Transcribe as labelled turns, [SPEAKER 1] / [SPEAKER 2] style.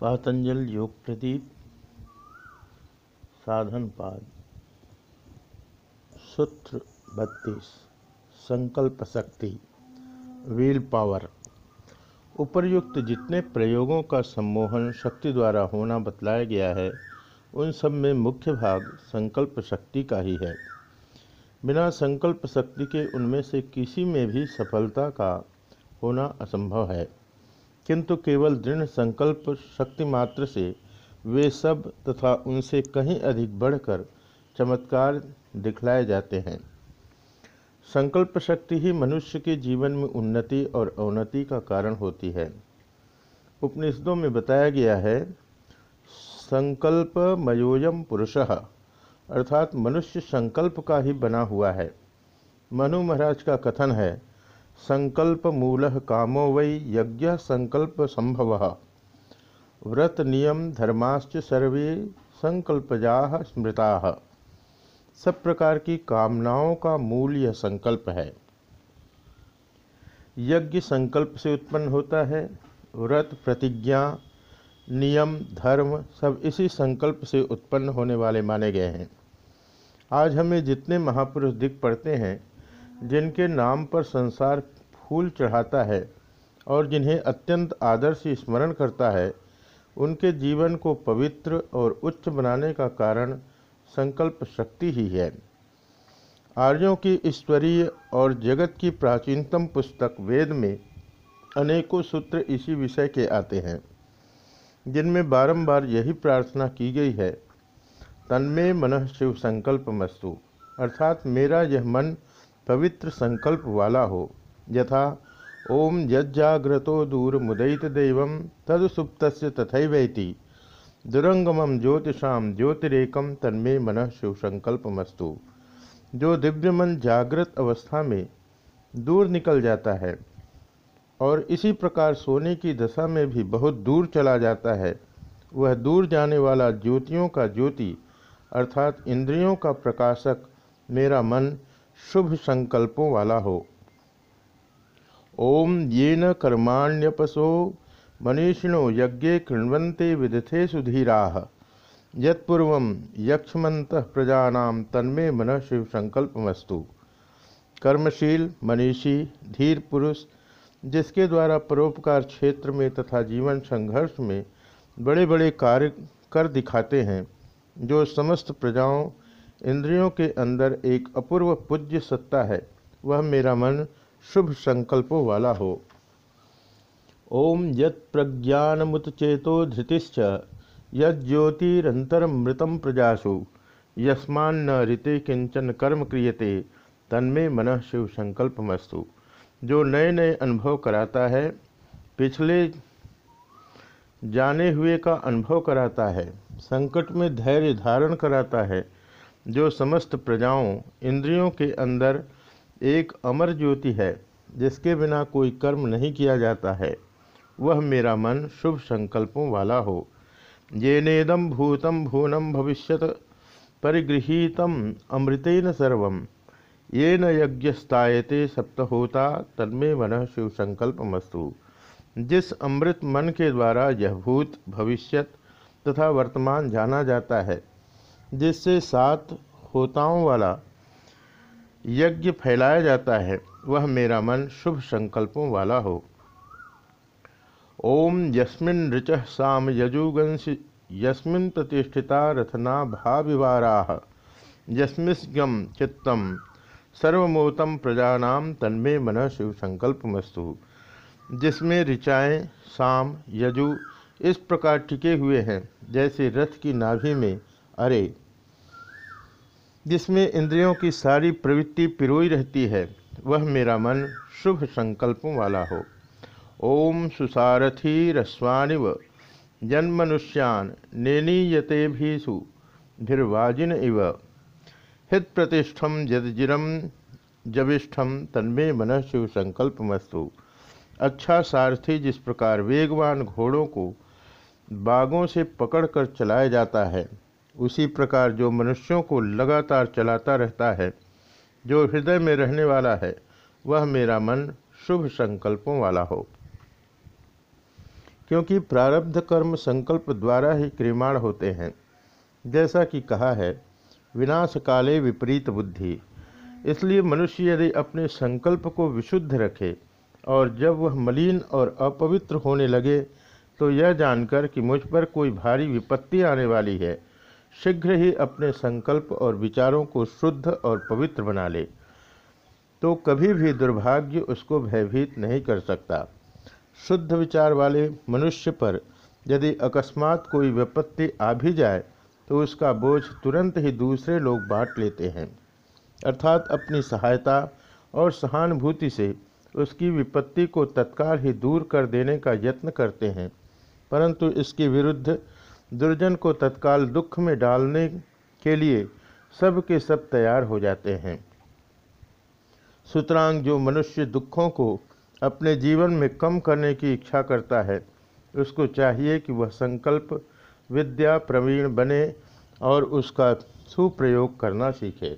[SPEAKER 1] पातंजल योग प्रदीप साधन पाद सूत्र बत्तीस, संकल्प शक्ति व्हील पावर उपर्युक्त जितने प्रयोगों का सम्मोहन शक्ति द्वारा होना बतलाया गया है, उन सब में मुख्य भाग संकल्प शक्ति का ही है। बिना संकल्प शक्ति के उनमें से किसी में भी सफलता का होना असंभव है। किंतु केवल दृढ़ संकल्प शक्ति मात्र से वे सब तथा उनसे कहीं अधिक बढ़कर चमत्कार दिखलाए जाते हैं। संकल्प शक्ति ही मनुष्य के जीवन में उन्नति और अवनति का कारण होती है। उपनिषदों में बताया गया है संकल्प मयोयम पुरुष, अर्थात मनुष्य संकल्प का ही बना हुआ है। मनु महाराज का कथन है संकल्प मूल कामो वै यज्ञ संकल्प संभव व्रत नियम धर्माश्च सर्वे संकल्पजा स्मृता। सब प्रकार की कामनाओं का मूल यह संकल्प है। यज्ञ संकल्प से उत्पन्न होता है। व्रत, प्रतिज्ञा, नियम, धर्म सब इसी संकल्प से उत्पन्न होने वाले माने गए हैं। आज हमें जितने महापुरुष दिख पड़ते हैं जिनके नाम पर संसार फूल चढ़ाता है और जिन्हें अत्यंत आदर से स्मरण करता है, उनके जीवन को पवित्र और उच्च बनाने का कारण संकल्प शक्ति ही है। आर्यों की ईश्वरीय और जगत की प्राचीनतम पुस्तक वेद में अनेकों सूत्र इसी विषय के आते हैं, जिनमें बारंबार यही प्रार्थना की गई है, तन्मे मन शिव संकल्प मस्तु अर्थात मेरा यह मन पवित्र संकल्प वाला हो। यथा, ओम यज्जाग्रतो दूर मुदयित देव तदुसुप्त तथैवैति। दुरंगमम ज्योतिषा ज्योतिरेकम तन्मे मन शिव संकल्प जो दिव्य मन जागृत अवस्था में दूर निकल जाता है और इसी प्रकार सोने की दशा में भी बहुत दूर चला जाता है, वह दूर जाने वाला ज्योतियों का ज्योति, अर्थात इंद्रियों का प्रकाशक, मेरा मन शुभ संकल्पों वाला हो। ओम ये न कर्माण्यपसो मनीषिणो यज्ञे कृण्वन्ते विदथे सुधीरा। यत्पूर्व यक्षमत प्रजा तन्मे मन शिव संकल्पमस्तु। कर्मशील, मनीषी, धीर पुरुष, जिसके द्वारा परोपकार क्षेत्र में तथा जीवन संघर्ष में बड़े बड़े कार्य कर दिखाते हैं, जो समस्त प्रजाओं इंद्रियों के अंदर एक अपूर्व पूज्य सत्ता है, वह मेरा मन शुभ संकल्पों वाला हो। ओम यत प्रज्ञानमुतचेतो धृतिश्च यज्योतिरंतरमृतम प्रजासु यस्मान्न ऋते किंचन कर्म क्रियते, तन्मे मन शिव संकल्पमस्तु। जो नए नए अनुभव कराता है, पिछले जाने हुए का अनुभव कराता है, संकट में धैर्य धारण कराता है जो समस्त प्रजाओं, इंद्रियों के अंदर एक अमर ज्योति है, जिसके बिना कोई कर्म नहीं किया जाता है, वह मेरा मन शुभ संकल्पों वाला हो। ये नेदम भूतम भूनम भविष्यत परिगृहीतम अमृतेन सर्व। ये न यज्ञस्तायते सप्तहोता, तन्मे मन शिव संकल्पमस्तु जिस अमृत मन के द्वारा यह भूत, भविष्यत तथा वर्तमान जाना जाता है जिससे सात होताओं वाला यज्ञ फैलाया जाता है, वह मेरा मन शुभ संकल्पों वाला हो। ओम यस्मिन ऋच साम यजुगंश यस्मिन प्रतिष्ठिता रथना भाविवारा यस्मिस्गम चित्तम सर्वमोतम प्रजानाम तन्मे मन शिव संकल्पमस्तु। जिसमें ऋचाएँ साम, यजु इस प्रकार टिके हुए हैं, जैसे रथ की नाभि में अरे जिसमें इंद्रियों की सारी प्रवृत्ति पिरोई रहती है, वह मेरा मन शुभ संकल्पों वाला हो। ओम सुसारथी रस्वानिव जन्मनुष्यान नेनीयते भीषु, भिर्वाजिन इव। हित प्रतिष्ठम यदजिरम जविष्ठम तन्मे मन शिव संकल्पमस्तु। अच्छा सारथी जिस प्रकार वेगवान घोड़ों को बागों से पकड़कर चलाया जाता है उसी प्रकार जो मनुष्यों को लगातार चलाता रहता है, जो हृदय में रहने वाला है, वह मेरा मन शुभ संकल्पों वाला हो। क्योंकि प्रारब्ध कर्म संकल्प द्वारा ही क्रियमाण होते हैं। जैसा कि कहा है विनाश काले विपरीत बुद्धि। इसलिए मनुष्य यदि अपने संकल्प को विशुद्ध रखे और जब वह मलिन और अपवित्र होने लगे तो यह जानकर कि मुझ पर कोई भारी विपत्ति आने वाली है। शीघ्र ही अपने संकल्प और विचारों को शुद्ध और पवित्र बना ले तो कभी भी दुर्भाग्य उसको भयभीत नहीं कर सकता। शुद्ध विचार वाले मनुष्य पर यदि अकस्मात कोई विपत्ति आ भी जाए तो उसका बोझ तुरंत ही दूसरे लोग बांट लेते हैं। अर्थात अपनी सहायता और सहानुभूति से उसकी विपत्ति को तत्काल ही दूर कर देने का यत्न करते हैं, परंतु इसके विरुद्ध दुर्जन को तत्काल दुख में डालने के लिए सब के सब तैयार हो जाते हैं। सुतरांग जो मनुष्य दुखों को अपने जीवन में कम करने की इच्छा करता है, उसको चाहिए कि वह संकल्प, विद्या प्रवीण बने और उसका सुप्रयोग करना सीखे।